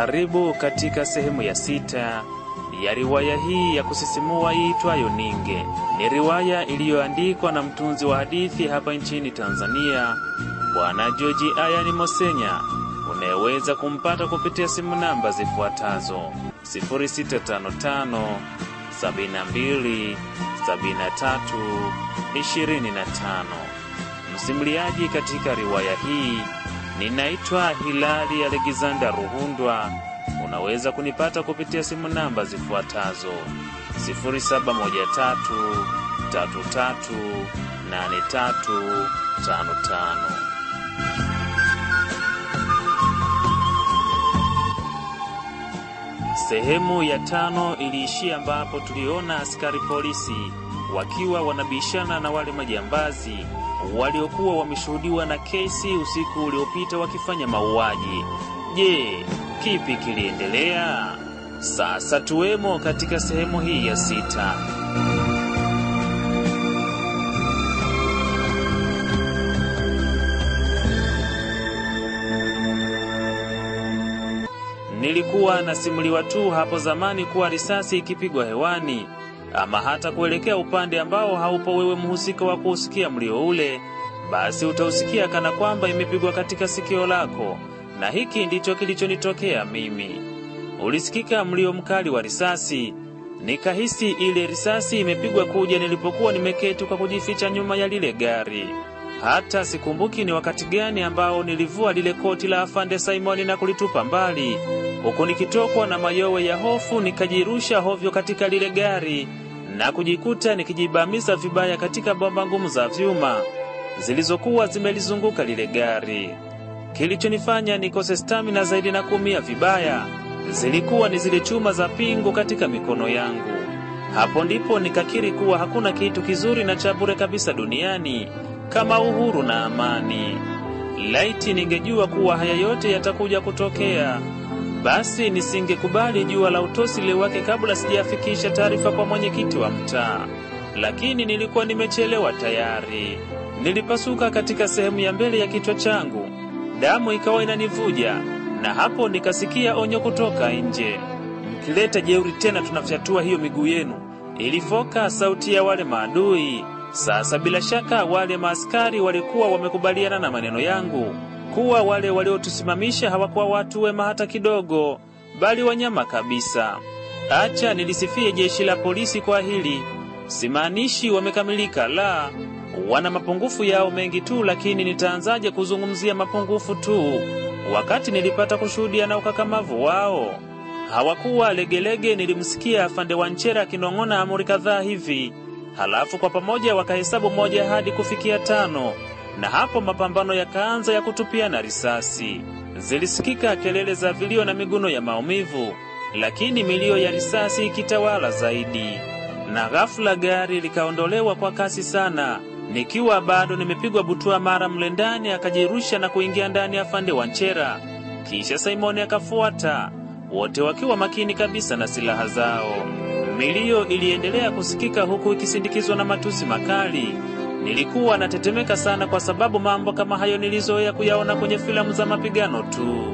Karibu katika sehemu ya sita ya riwaya hii ya kusisimua iitwayo Ninge. Ni riwaya iliyoandikwa na mtunzi wa hadithi hapa nchini Tanzania, Bwana George Ayani Mosenya, unayeweza kumpata kupitia simu namba zifuatazo 0655 72 73 25. Msimuliaji katika riwaya hii ninaitwa Hilali Alexander Ruhundwa. Unaweza kunipata kupitia simu namba zifuatazo 0713338355. Sehemu ya tano iliishia ambapo tuliona askari polisi wakiwa wanabishana na wale majambazi waliokuwa wameshuhudiwa na kesi usiku uliopita wakifanya mauaji. Je, kipi kiliendelea? Sasa tuwemo katika sehemu hii ya sita. Nilikuwa nasimuliwa tu hapo zamani kuwa risasi ikipigwa hewani ama hata kuelekea upande ambao haupo wewe mhusika wa kuusikia mlio ule, basi utausikia kana kwamba imepigwa katika sikio lako, na hiki ndicho kilichonitokea mimi. Ulisikika mlio mkali wa risasi, nikahisi ile risasi imepigwa kuja nilipokuwa nimeketi kwa kujificha nyuma ya lile gari. Hata sikumbuki ni wakati gani ambao nilivua lile koti la afande Simoni na kulitupa mbali, huku nikitokwa na mayowe ya hofu, nikajirusha hovyo katika lile gari na kujikuta nikijibamiza vibaya katika bomba ngumu za vyuma zilizokuwa zimelizunguka lile gari. Kilichonifanya nikose stamina zaidi na kuumia vibaya zilikuwa ni zile chuma za pingu katika mikono yangu. Hapo ndipo nikakiri kuwa hakuna kitu kizuri na cha bure kabisa duniani kama uhuru na amani. Laiti ningejua kuwa haya yote yatakuja kutokea, basi nisingekubali jua la utosi liwake kabla sijafikisha taarifa kwa mwenyekiti wa mtaa. Lakini nilikuwa nimechelewa tayari. Nilipasuka katika sehemu ya mbele ya kichwa changu, damu ikawa inanivuja, na hapo nikasikia onyo kutoka nje, mkileta jeuri tena tunafyatua hiyo miguu yenu. Ilifoka sauti ya wale maadui. Sasa bila shaka wale maaskari walikuwa wamekubaliana na maneno yangu kuwa wale waliotusimamisha hawakuwa watu wema hata kidogo, bali wanyama kabisa. Acha nilisifie jeshi la polisi kwa hili. Simaanishi wamekamilika, la, wana mapungufu yao mengi tu, lakini nitaanzaje kuzungumzia mapungufu tu wakati nilipata kushuhudia na ukakamavu wao? Hawakuwa legelege. Nilimsikia afande Wanchera akinong'ona amri kadhaa hivi halafu kwa pamoja wakahesabu moja hadi kufikia tano, na hapo mapambano yakaanza ya kutupiana risasi. Zilisikika kelele za vilio na miguno ya maumivu, lakini milio ya risasi ikitawala zaidi, na ghafula gari likaondolewa kwa kasi sana. Nikiwa bado nimepigwa butua, mara mle ndani akajirusha na kuingia ndani ya fande wa Nchera, kisha Simoni akafuata, wote wakiwa makini kabisa na silaha zao. Milio iliendelea kusikika huku ikisindikizwa na matusi makali. Nilikuwa natetemeka sana kwa sababu mambo kama hayo nilizoea kuyaona kwenye filamu za mapigano tu.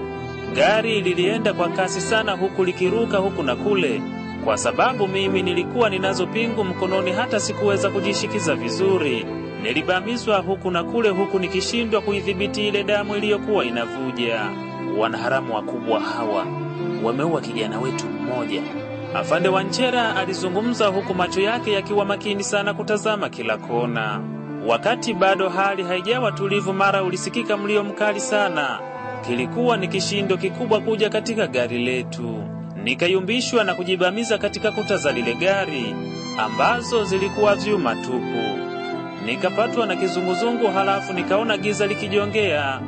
Gari lilienda kwa kasi sana huku likiruka huku na kule. Kwa sababu mimi nilikuwa ninazo pingu mkononi hata sikuweza kujishikiza vizuri. Nilibamizwa huku na kule huku nikishindwa kuidhibiti ile damu iliyokuwa inavuja. Wanaharamu wakubwa hawa wameua kijana wetu mmoja. Afande Wanchera alizungumza huku macho yake yakiwa makini sana kutazama kila kona. Wakati bado hali haijawa tulivu, mara ulisikika mlio mkali sana. Kilikuwa ni kishindo kikubwa kuja katika gari letu. Nikayumbishwa na kujibamiza katika kuta za lile gari ambazo zilikuwa vyuma tupu. Nikapatwa na kizunguzungu, halafu nikaona giza likijongea,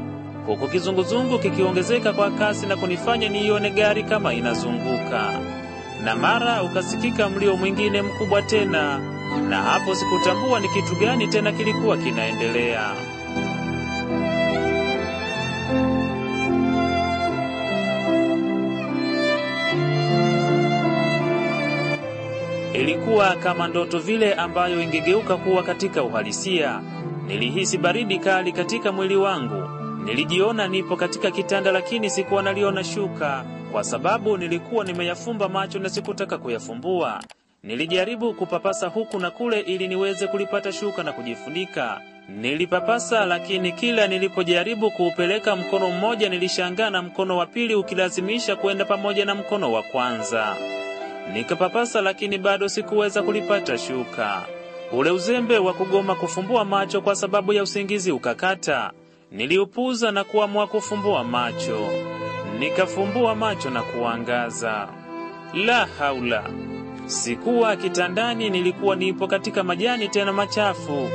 huku kizunguzungu kikiongezeka kwa kasi na kunifanya niione gari kama inazunguka na mara ukasikika mlio mwingine mkubwa tena, na hapo sikutambua ni kitu gani tena kilikuwa kinaendelea. Ilikuwa kama ndoto vile ambayo ingegeuka kuwa katika uhalisia. Nilihisi baridi kali katika mwili wangu. Nilijiona nipo katika kitanda, lakini sikuwa naliona shuka. Kwa sababu nilikuwa nimeyafumba macho na sikutaka kuyafumbua. Nilijaribu kupapasa huku na kule ili niweze kulipata shuka na kujifunika. Nilipapasa, lakini kila nilipojaribu kuupeleka mkono mmoja, nilishangaa na mkono wa pili ukilazimisha kwenda pamoja na mkono wa kwanza. Nikapapasa, lakini bado sikuweza kulipata shuka. Ule uzembe wa kugoma kufumbua macho kwa sababu ya usingizi ukakata. Niliupuza na kuamua kufumbua macho. Nikafumbua macho na kuangaza. La haula! Sikuwa kitandani, nilikuwa nipo katika majani tena machafu,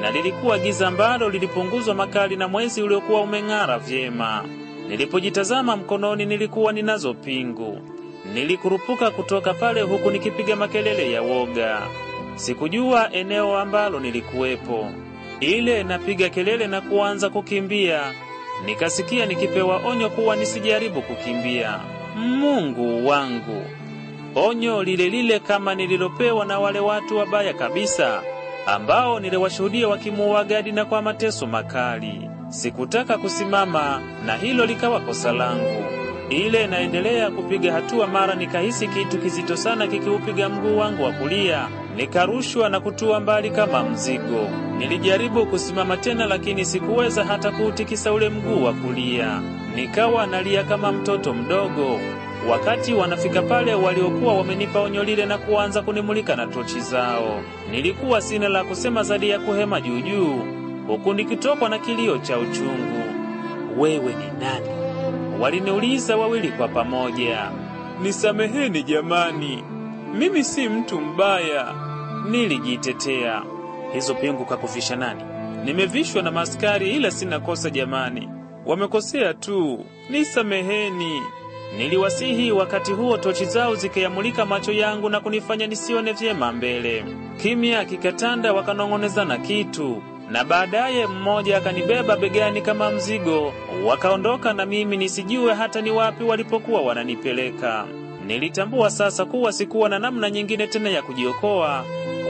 na lilikuwa giza ambalo lilipunguzwa makali na mwezi uliokuwa umeng'ara vyema. Nilipojitazama mkononi, nilikuwa ninazo pingu. Nilikurupuka kutoka pale huku nikipiga makelele ya woga. Sikujua eneo ambalo nilikuwepo. Ile napiga kelele na kuanza kukimbia, nikasikia nikipewa onyo kuwa nisijaribu kukimbia. Mungu wangu! Onyo lile lile kama nililopewa na wale watu wabaya kabisa ambao niliwashuhudia wakimuua Gadi na kwa mateso makali. Sikutaka kusimama na hilo likawa kosa langu. Ile naendelea kupiga hatua, mara nikahisi kitu kizito sana kikiupiga mguu wangu wa kulia, nikarushwa na kutua mbali kama mzigo. Nilijaribu kusimama tena, lakini sikuweza hata kuutikisa ule mguu wa kulia. Nikawa nalia kama mtoto mdogo. Wakati wanafika pale, waliokuwa wamenipa onyo lile na kuanza kunimulika na tochi zao, nilikuwa sina la kusema zaidi ya kuhema juujuu, huku nikitokwa na kilio cha uchungu. Wewe ni nani? Waliniuliza wawili kwa pamoja. Nisameheni jamani, mimi si mtu mbaya, nilijitetea. Hizo pingu kakufisha nani? Nimevishwa na maskari, ila sina kosa jamani, wamekosea tu, nisameheni. Niliwasihi. Wakati huo tochi zao zikayamulika macho yangu na kunifanya nisione vyema mbele. Kimya kikatanda, wakanong'onezana kitu na baadaye mmoja akanibeba begani kama mzigo, wakaondoka na mimi nisijue hata ni wapi walipokuwa wananipeleka. Nilitambua sasa kuwa sikuwa na namna nyingine tena ya kujiokoa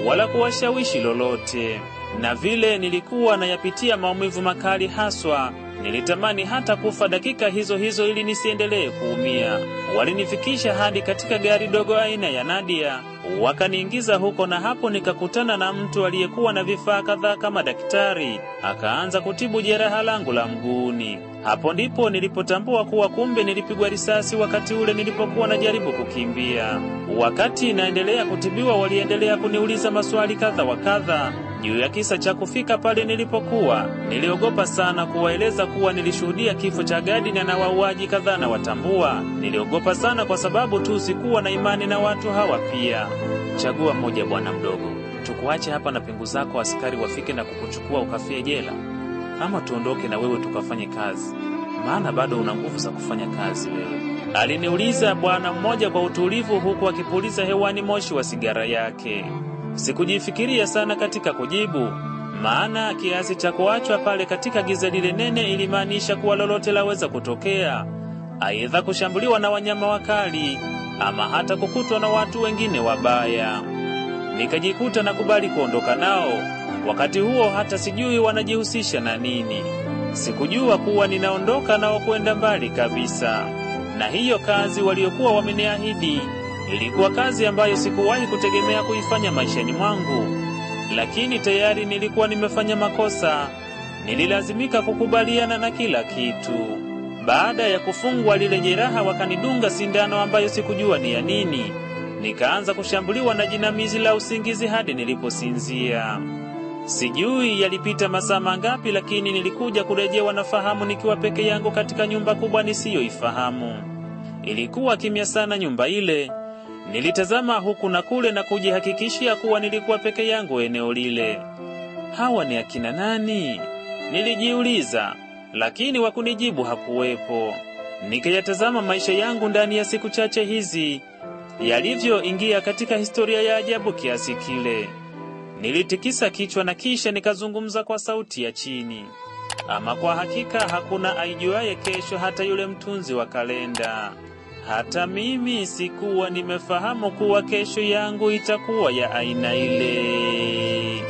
wala kuwashawishi lolote, na vile nilikuwa nayapitia maumivu makali haswa nilitamani hata kufa dakika hizo hizo ili nisiendelee kuumia. Walinifikisha hadi katika gari dogo aina ya Nadia, wakaniingiza huko, na hapo nikakutana na mtu aliyekuwa na vifaa kadhaa kama daktari. Akaanza kutibu jeraha langu la mguuni. Hapo ndipo nilipotambua kuwa kumbe nilipigwa risasi wakati ule nilipokuwa najaribu kukimbia. Wakati naendelea kutibiwa, waliendelea kuniuliza maswali kadha wa kadha juu ya kisa cha kufika pale nilipokuwa. Niliogopa sana kuwaeleza kuwa nilishuhudia kifo cha Gadi na wauaji kadhaa na watambua. Niliogopa sana kwa sababu tu sikuwa na imani na watu hawa pia. Chagua mmoja, bwana mdogo, tukuache hapa na pingu zako, askari wafike na kukuchukua ukafie jela, ama tuondoke na wewe tukafanye kazi, maana bado una nguvu za kufanya kazi wewe, aliniuliza bwana mmoja kwa utulivu, huku akipuliza hewani moshi wa sigara yake. Sikujifikiria sana katika kujibu, maana kiasi cha kuachwa pale katika giza lile nene ilimaanisha kuwa lolote laweza kutokea, aidha kushambuliwa na wanyama wakali ama hata kukutwa na watu wengine wabaya. Nikajikuta na kubali kuondoka nao. Wakati huo hata sijui wanajihusisha na nini. Sikujua kuwa ninaondoka nao kwenda mbali kabisa, na hiyo kazi waliokuwa wameniahidi ilikuwa kazi ambayo sikuwahi kutegemea kuifanya maishani mwangu, lakini tayari nilikuwa nimefanya makosa. Nililazimika kukubaliana na kila kitu. Baada ya kufungwa lile jeraha, wakanidunga sindano ambayo sikujua ni ya nini. Nikaanza kushambuliwa na jinamizi la usingizi hadi niliposinzia. Sijui yalipita masaa mangapi, lakini nilikuja kurejewa na fahamu nikiwa peke yangu katika nyumba kubwa nisiyoifahamu. Ilikuwa kimya sana nyumba ile. Nilitazama huku na kule na kujihakikishia kuwa nilikuwa peke yangu eneo lile. Hawa ni akina nani? Nilijiuliza, lakini wakunijibu hakuwepo. Nikayatazama maisha yangu ndani ya siku chache hizi yalivyoingia katika historia ya ajabu kiasi kile. Nilitikisa kichwa na kisha nikazungumza kwa sauti ya chini. Ama kwa hakika hakuna aijuaye kesho, hata yule mtunzi wa kalenda. Hata mimi sikuwa nimefahamu kuwa kesho yangu itakuwa ya aina ile.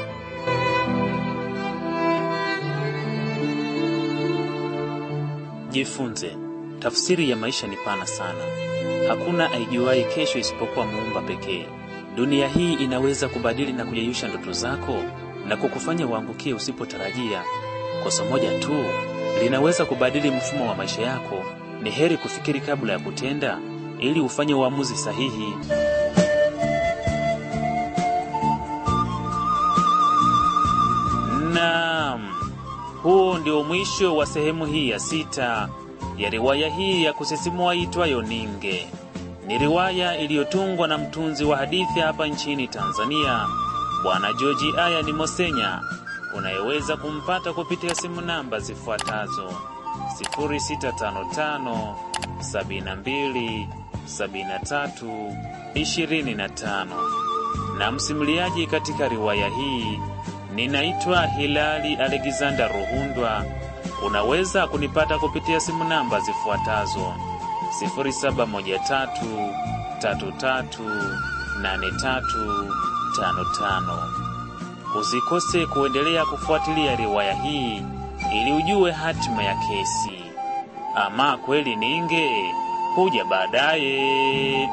Jifunze, Tafsiri ya maisha ni pana sana. Hakuna aijuai kesho isipokuwa muumba pekee. Dunia hii inaweza kubadili na kuyeyusha ndoto zako na kukufanya uangukie usipotarajia. Kosa moja tu linaweza kubadili mfumo wa maisha yako. Ni heri kufikiri kabla ya kutenda ili ufanye uamuzi sahihi. Naam, huo ndio mwisho wa sehemu hii ya sita ya riwaya hii ya kusisimua itwayo Ninge. Ni riwaya iliyotungwa na mtunzi wa hadithi hapa nchini Tanzania, Bwana George Aya ni Mosenya, unayeweza kumpata kupitia simu namba zifuatazo 0655 72 73 25 na msimuliaji katika riwaya hii ninaitwa Hilali Alexander Ruhundwa. Unaweza kunipata kupitia simu namba zifuatazo 0713338355. Usikose kuendelea kufuatilia riwaya hii ili ujue hatima ya kesi. Ama kweli Ninge kuja baadaye.